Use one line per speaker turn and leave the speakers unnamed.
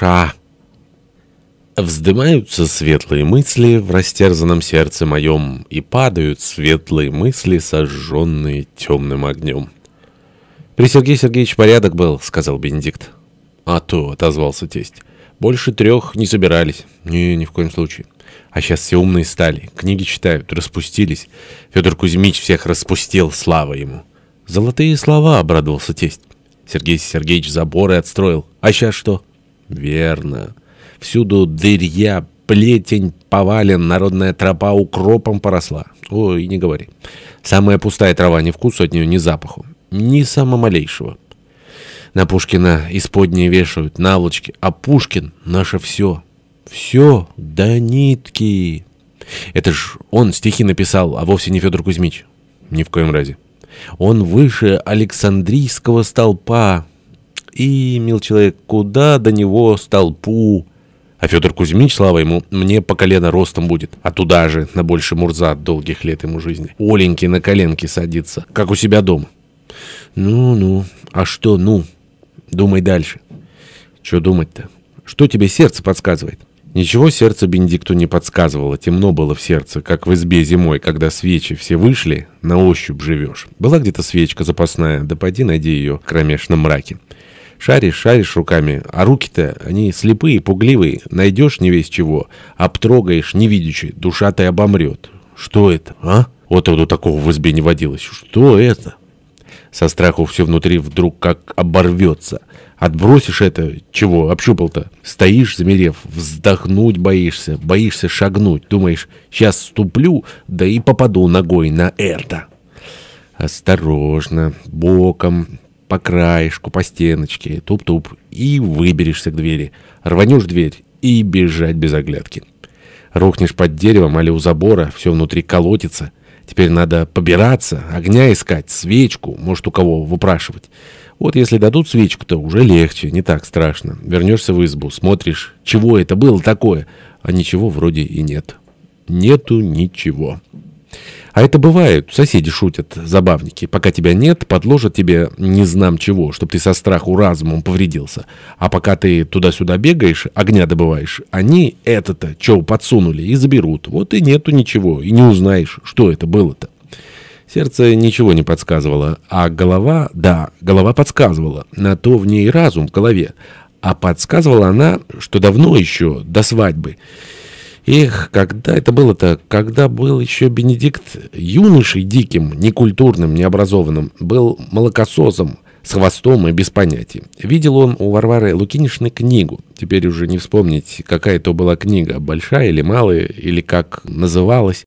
хороша. Вздымаются светлые мысли в растерзанном сердце моем, и падают светлые мысли, сожженные темным огнем. «При Сергее Сергеевич порядок был», — сказал Бенедикт. «А то», — отозвался тесть, — «больше трех не собирались». «Не, ни в коем случае». А сейчас все умные стали, книги читают, распустились. Федор Кузьмич всех распустил, слава ему. «Золотые слова», — обрадовался тесть. Сергей Сергеевич заборы отстроил. А сейчас что? Верно. Всюду дырья, плетень повален, народная тропа укропом поросла. Ой, не говори. Самая пустая трава, ни вкусу от нее, ни запаху. Ни самого малейшего. На Пушкина исподние вешают, наволочки. А Пушкин — наше все. Все до нитки. Это ж он стихи написал, а вовсе не Федор Кузьмич. Ни в коем разе. Он выше Александрийского столпа. И, мил человек, куда до него столпу? А Федор Кузьмич, слава ему, мне по колено ростом будет. А туда же, на больше Мурза от долгих лет ему жизни. Оленьки на коленки садится, как у себя дома. Ну-ну, а что ну? Думай дальше. Что думать-то? Что тебе сердце подсказывает? Ничего сердце Бенедикту не подсказывало, темно было в сердце, как в избе зимой, когда свечи все вышли, на ощупь живешь. Была где-то свечка запасная, да пойди найди ее в кромешном мраке. Шаришь, шаришь руками, а руки-то, они слепые, пугливые, найдешь не весь чего, обтрогаешь невидячи, душа-то и обомрет. Что это, а? Вот вот такого в избе не водилось. Что это? Со страху все внутри вдруг как оборвется. Отбросишь это, чего, общупал-то? Стоишь, замерев, вздохнуть боишься, боишься шагнуть. Думаешь, сейчас ступлю, да и попаду ногой на это. Осторожно, боком, по краешку, по стеночке, туп-туп, и выберешься к двери. Рванешь дверь и бежать без оглядки. Рухнешь под деревом или у забора, все внутри колотится — Теперь надо побираться, огня искать, свечку, может, у кого выпрашивать. Вот если дадут свечку, то уже легче, не так страшно. Вернешься в избу, смотришь, чего это было такое, а ничего вроде и нет. Нету ничего. А это бывает, соседи шутят, забавники. Пока тебя нет, подложат тебе не знам чего, чтобы ты со страху разумом повредился. А пока ты туда-сюда бегаешь, огня добываешь, они это-то, что подсунули, и заберут. Вот и нету ничего, и не узнаешь, что это было-то. Сердце ничего не подсказывало, а голова, да, голова подсказывала, на то в ней разум в голове. А подсказывала она, что давно еще, до свадьбы, Эх, когда это было-то? Когда был еще Бенедикт юношей диким, некультурным, необразованным, был молокососом, с хвостом и без понятия. Видел он у Варвары Лукинишны книгу. Теперь уже не вспомнить, какая то была книга, большая или малая, или как называлась.